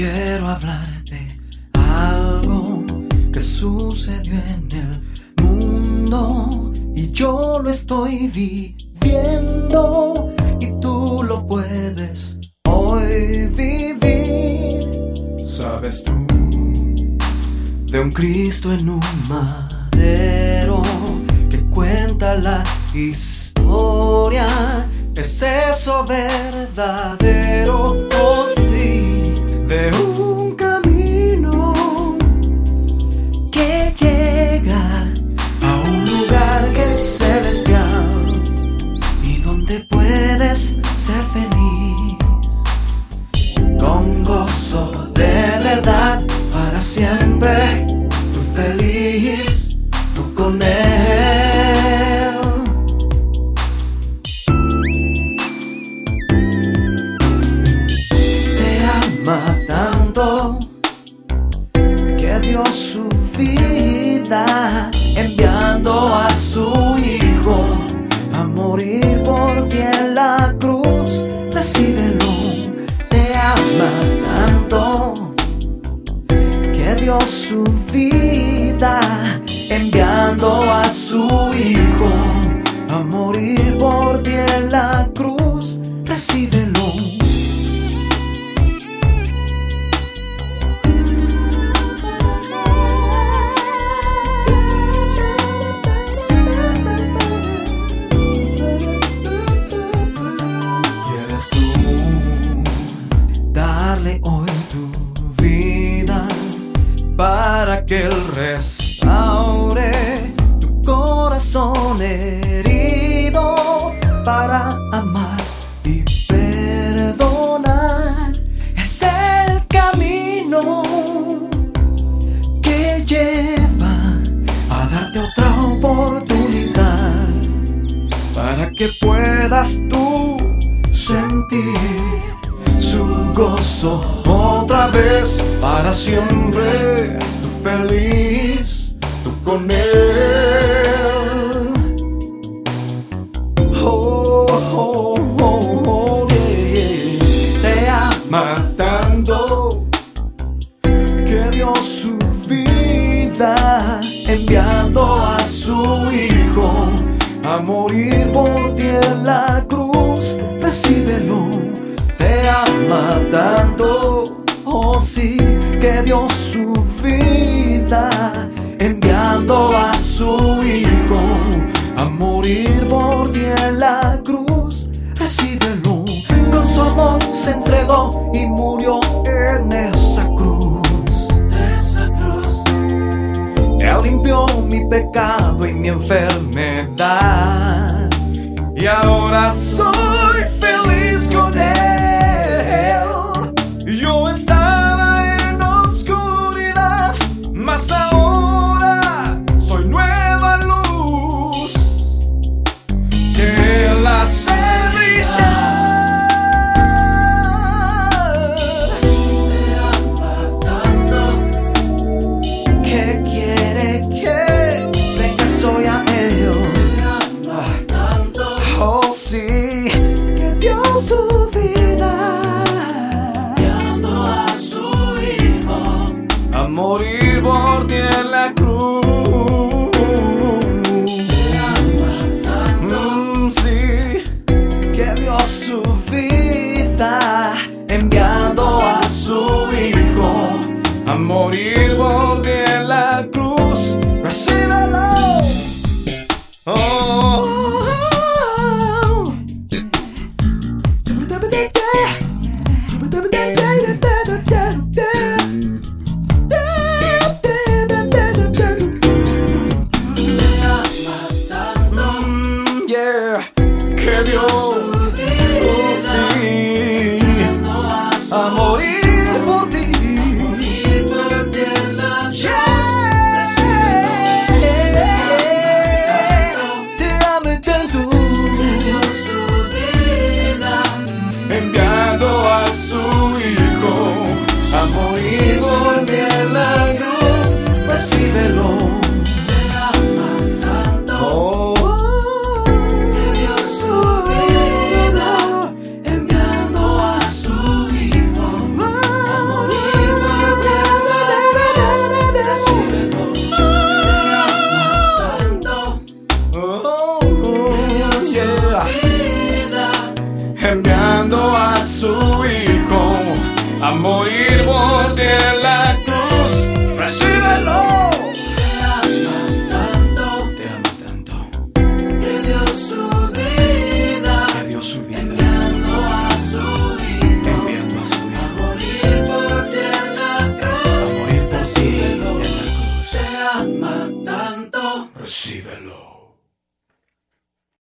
quiero hablarte algo que sucedió en el mundo y yo lo estoy viviendo y tú lo puedes hoy vivir. Sabes tú de un Cristo en un madero que cuenta la historia. ¿Es eso verdadero? Ser feliz con gozo de verdad para siempre. Tú feliz, tú con él. Te ama tanto que dio su vida enviando a su cruz. Recíbelo, te ama tanto que dio su vida enviando a su hijo a morir por ti en la cruz. Recíbelo. Que Él restaure tu corazón herido para amar y perdonar? Es el camino que lleva a darte otra oportunidad para que puedas tú sentir su gozo otra vez para siempre. Feliz, tú con él. Oh, oh, oh, oh, yeah. Te ama tanto que dio su vida enviando a su hijo a morir por ti en la cruz. Recíbelo, te ama tanto, oh sí, que dio su vida enviando a su hijo a morir por ti en la cruz. Recíbelo, con su amor se entregó y murió en esa cruz. Esa cruz. Él limpió mi pecado y mi enfermedad. Y ahora soy vengas hoy a él. Oh sí, que dio su vida enviando a su hijo a morir por ti en la cruz. Oh. Por mi en la cruz. Oh, See the Lord.